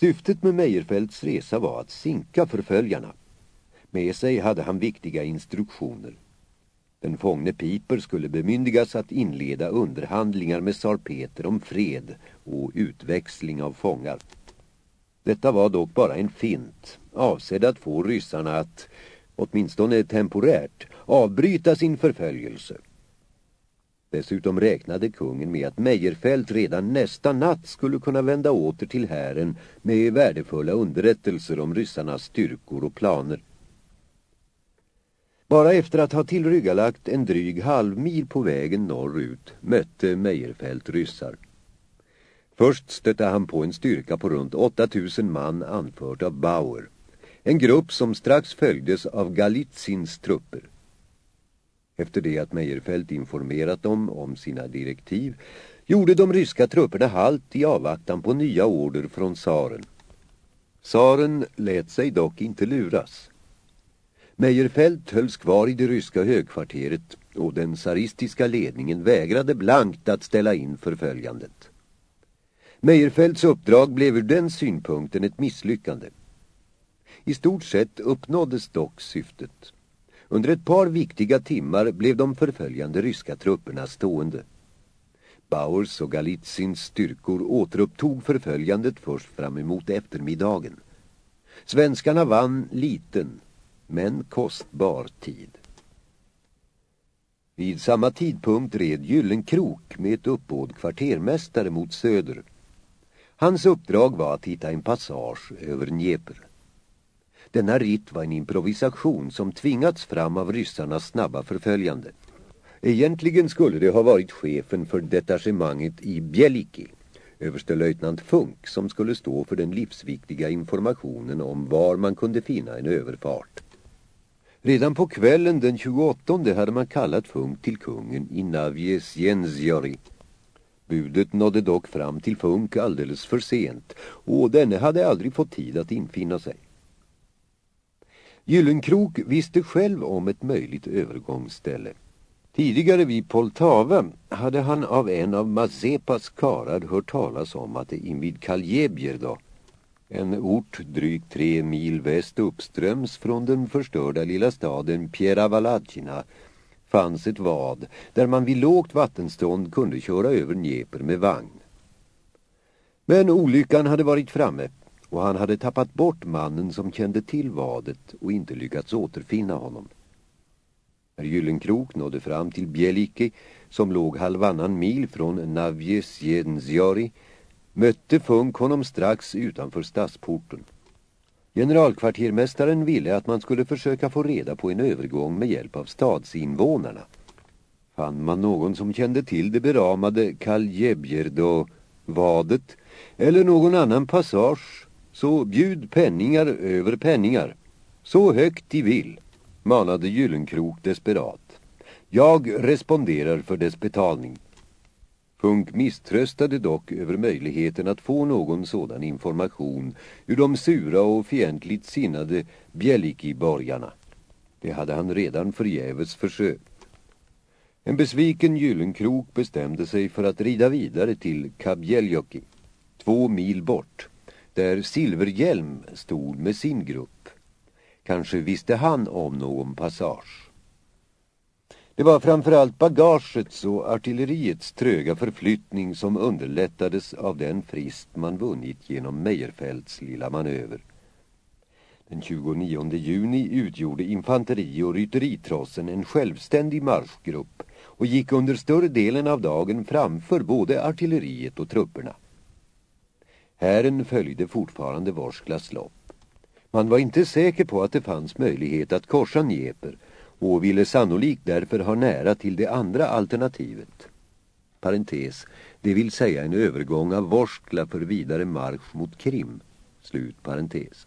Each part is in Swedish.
Syftet med Meijerfeldts resa var att sinka förföljarna. Med sig hade han viktiga instruktioner. Den fångne Piper skulle bemyndigas att inleda underhandlingar med tsar Peter om fred och utväxling av fångar. Detta var dock bara en fint, avsedd att få ryssarna att, åtminstone temporärt, avbryta sin förföljelse. Dessutom räknade kungen med att Meijerfält redan nästa natt skulle kunna vända åter till hären med värdefulla underrättelser om ryssarnas styrkor och planer. Bara efter att ha tillryggalagt en dryg halvmil på vägen norrut mötte Meijerfält ryssar. Först stötte han på en styrka på runt 8000 man anförd av Bauer. En grupp som strax följdes av Galitsins trupper. Efter det att Meijerfält informerat dem om sina direktiv gjorde de ryska trupperna halt i avvaktan på nya order från Saren. Saren lät sig dock inte luras. Meijerfält hölls kvar i det ryska högkvarteret och den saristiska ledningen vägrade blankt att ställa in förföljandet. Meijerfeldts uppdrag blev ur den synpunkten ett misslyckande. I stort sett uppnåddes dock syftet. Under ett par viktiga timmar blev de förföljande ryska trupperna stående. Bauers och Galitsins styrkor återupptog förföljandet först fram emot eftermiddagen. Svenskarna vann liten, men kostbar tid. Vid samma tidpunkt red Gyllenkrok med ett uppbåd kvartermästare mot söder. Hans uppdrag var att hitta en passage över Dnieper. Denna ritt var en improvisation som tvingats fram av ryssarnas snabba förföljande. Egentligen skulle det ha varit chefen för detachemanget i Bjeliki, överstelöjtnant Funk, som skulle stå för den livsviktiga informationen om var man kunde finna en överfart. Redan på kvällen den 28 hade man kallat Funk till kungen i Navies Jensjöri. Budet nådde dock fram till Funk alldeles för sent och denne hade aldrig fått tid att infinna sig. Gyllenkrok visste själv om ett möjligt övergångsställe. Tidigare vid Poltava hade han av en av Mazepas karar hört talas om att det invid Kaljebjerda, en ort drygt tre mil väst uppströms från den förstörda lilla staden Pieravaladjina, fanns ett vad där man vid lågt vattenstånd kunde köra över Dnieper med vagn. Men olyckan hade varit framme och han hade tappat bort mannen som kände till vadet och inte lyckats återfinna honom. När Gyllenkrok nådde fram till Bieliki, som låg halvannan mil från Navjesjensjari, mötte Funk honom strax utanför stadsporten. Generalkvartermästaren ville att man skulle försöka få reda på en övergång med hjälp av stadsinvånarna. Fann man någon som kände till det beramade Kaljebjerdo-vadet eller någon annan passage så bjud penningar över penningar. Så högt de vill, manade Gyllenkrok desperat. Jag responderar för dess betalning. Funk misströstade dock över möjligheten att få någon sådan information ur de sura och fientligt sinnade bjällikiborgarna. Det hade han redan förgäves försökt. En besviken Gyllenkrok bestämde sig för att rida vidare till Kabjeljoki, två mil bort där Silverhjälm stod med sin grupp. Kanske visste han om någon passage. Det var framförallt bagagets och artilleriets tröga förflyttning som underlättades av den frist man vunnit genom Meijerfeldts lilla manöver. Den 29 juni utgjorde infanteri- och rytteritrossen en självständig marschgrupp och gick under större delen av dagen framför både artilleriet och trupperna. Hären följde fortfarande Vorsklas lopp. Man var inte säker på att det fanns möjlighet att korsa Njeper och ville sannolikt därför ha nära till det andra alternativet. Parentes, det vill säga en övergång av Vorskla för vidare marsch mot Krim. Slut parentes.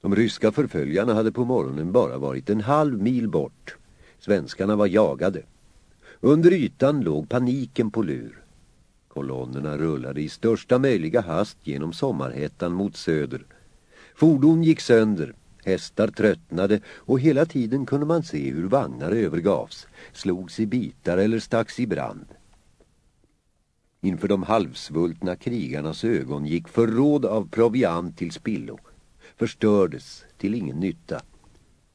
De ryska förföljarna hade på morgonen bara varit en halv mil bort. Svenskarna var jagade. Under ytan låg paniken på lur. Kolonnerna rullade i största möjliga hast genom sommarhettan mot söder. Fordon gick sönder, hästar tröttnade och hela tiden kunde man se hur vagnar övergavs, slogs i bitar eller stacks i brand. Inför de halvsvultna krigarnas ögon gick förråd av proviant till spillo. Förstördes till ingen nytta.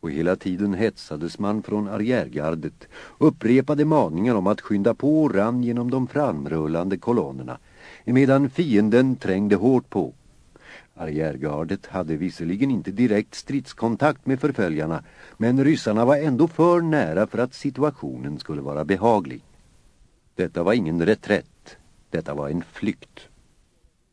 Och hela tiden hetsades man från arriärgardet, upprepade maningar om att skynda på och rann genom de framrullande kolonnerna, medan fienden trängde hårt på. Arriärgardet hade visserligen inte direkt stridskontakt med förföljarna, men ryssarna var ändå för nära för att situationen skulle vara behaglig. Detta var ingen reträtt, detta var en flykt.